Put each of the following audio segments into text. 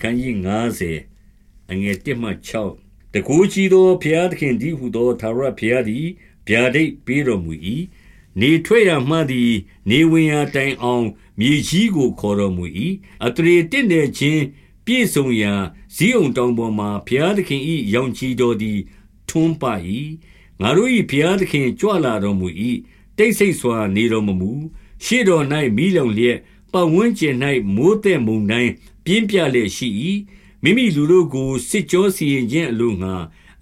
အခန်းကြီး90အငယ်1မှ6တကူကြီးသောဘုရားသခင်ဒီဟုသောသာရဘုရားသည်ဗျာဒိတ်ပေးတော်မူ၏နေထွက်ရမှသည် နေဝင်ရာတိုင်အောင်မြေကြီးကိုခေါ်တော်မူ၏အတရေတင့်တယ်ချင်းပြည့်စုံရာဇီးုံတောင်ပေါ်မှဘုရားသခင်၏ရောင်ချီတော်သည်ထွန်းပါ၏ငါတို့၏ဘုရားသခင်ကြွလာတော်မူ၏တိတ်ဆိတ်စွာနေတော်မမူရှေ့တော်၌မိလုံလျက်ပတ်ဝန်းကျင်၌မိုးတဲ့မုန်တိုင်း ပြင်းပြလျက်ရှိ၏မိမိလူတို့ကိုစစ်ကြောစီရင်ခြင်းအလို့ငှာ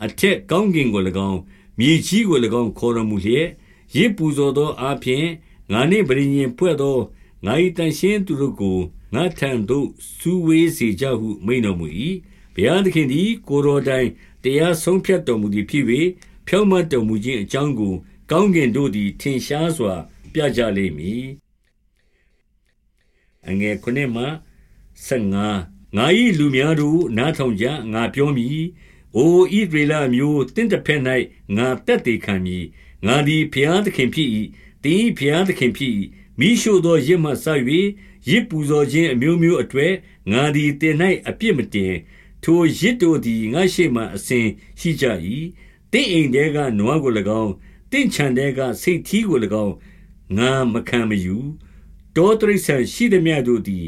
အထက်ကောင်းကင်ကို၎င်းမြေကြီးကို၎င်းခေါ်တော်မူလျက်ရစ်ပူဇော်သောအဖျင်ငါနှင့်ပရိညင်ဖွဲ့သောငါ၏တန်ရှင်းသူတို့ကိုငါထံသို့စူဝေးစေကြဟုမိန်တော်မူ၏ဘုရားသခင်သည်ကိုတော်တိုင်တရားဆုံးဖြတ်တော်မူသည်ဖြစ်၍ဖြောင့်မတ်တော်မူခြင်းအကြောင်းကို ကောင်းကင်တို့သည်ထင်ရှားစွာ ပြကြလိမ့်မည်အငယ်ခုနှစ်မှ 15ငါ၏လူများတို့နားထောင်ကြငါပြောမည်အိုဣဒရေလမျိုးတင့်တစ်ဖက်၌ငါတက်တည်ခံမည်ငါသည်ဘုရားသခင်ဖြစ်၏တင်းဘုရားသခင်ဖြစ်၏မိရှုသောရစ်မှဆ၍ရစ်ပူဇော်ခြင်းအမျိုးမျိုးအတွေ့ငါသည်တင်၌အပြစ်မတင်ထိုရစ်တို့သည်ငါရှိမှအစဉ်ရှိကြ၏တင့်အိမ်တဲကနွားကို၎င်းတင့်ခြံတဲကစိတ်ထီးကို၎င်းငါမခံမယူတောတရိษံရှိသည်မြတို့သည်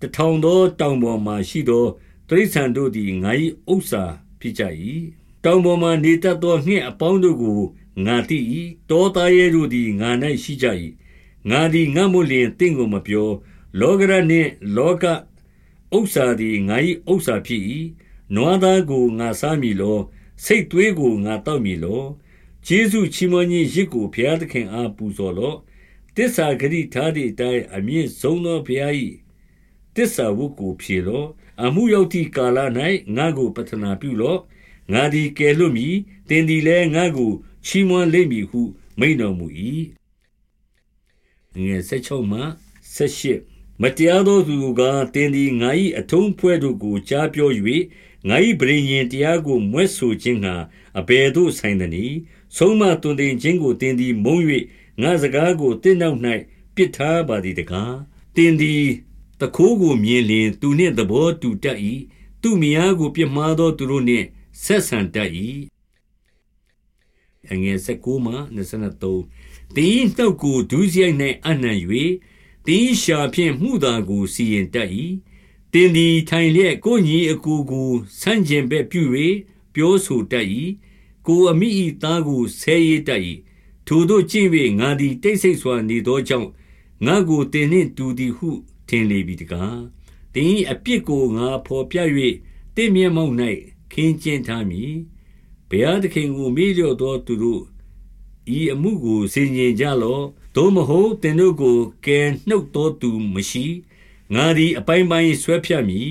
တထောင်သောတောင်ပေါ်မှရှိသောတရိษံတို့သည်ငါ၏ဥစ္စာဖြစ်ကြ၏တောင်ပေါ်မှနေတတ်သောငှက်အပေါင်းတို့ကိုငါသိ၏တောသားရဲတို့သည်ငါ၌ရှိကြ၏ငါသည်ငတ်မို့လျင်တင့်ကိုမပြော လောကရနှင့်လောကဥစ္စာသည်ငါ၏ဥစ္စာဖြစ်၏နွားသားကိုငါစားမည်လောစိတ်သွေးကိုငါတောက်မည်လောဂျေစုချီးမွမ်းခြင်းရစ်ကိုဘုရားသခင်အားပူဇော်လော့တစ္ဆာဂရိထားသည့်အတိုင်းအမြင့်ဆုံးသောဘုရား၏ တစ္ဆာဝုကိုဖြေလော့အမှုရောက်သည့်ကာလ၌ငါကိုပတနာပြုလော့ငါသည်ကယ်လွတ်မည်တင်သည်လည်းငါကိုချီးမွမ်းလိမ့်မည်ဟုမိန်တော်မူ၏ငယ်16မှ18မတရားသောသူကတင်းသည်ငါ၏အထုံးဖွဲ့တို့ကိုကြားပြော၍ငါ၏ဗြိဉ္ဉ်တရားကိုမွဲ့ဆိုခြင်းဟာအဘယ်သို့ဆိုင်သနည်းဆုံးမတွင်တင်ခြင်းကိုတင်းသည်မုံ၍ငါစကားကိုတင်းနောက်၌ပစ်ထားပါသည်တကားတင်းသည် တခိုးကိုမြင်လျင်သူနှင့်သဘောတူတတ်၏သူမြားကိုပြမှားသောသူတို့နှင့်ဆက်ဆံတတ်၏အငယ်19မှ23တင်းနှုတ်ကိုဒုစရိုက်၌အနှံ့၍တင်းရှာဖြင့်မှုသာကိုစီရင်တတ်၏တင်းသည်ထိုင်လျက်ကိုညီအကူကိုဆန့်ကျင်ဘက်ပြု၍ပြောဆိုတတ်၏ကိုအမိဤသားကိုဆဲရတတ်၏ထိုတို့ကျင့်၍ငါသည်တိတ်ဆိတ်စွာနေသောကြောင့်ငါကိုတင်နှင့်တူသည်ဟု ထင်လေပြီတကားတင်းအပြစ်ကိုငါဖော်ပြ၍တင့်မျက်မှောက်၌ခင်းကျင်းထားမည်ဘုရားသခင်ကိုမေ့လျော့သောသူတို့ဤအမှုကိုဆင်ခြင်ကြလော့သို့မဟုတ်သင်တို့ကိုကယ်နှုတ်သောသူမရှိငါသည်အပိုင်းပိုင်းဆွဲဖြတ်မည်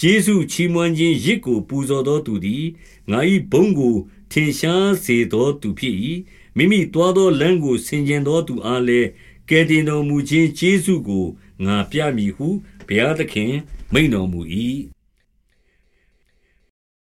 ဂျေစုချီးမွမ်းခြင်းရစ်ကိုပူဇော်သောသူသည်ငါ၏ဘုန်းကိုထင်ရှားစေသောသူဖြစ်၏မိမိတွားသောလမ်းကိုဆင်ခြင်သောသူအားလည်း ကယ်တင်တော်မူခြင်းဂျေစုကို ငါပြမည်ဟု ဘုရားသခင်မိန်တော်မူ၏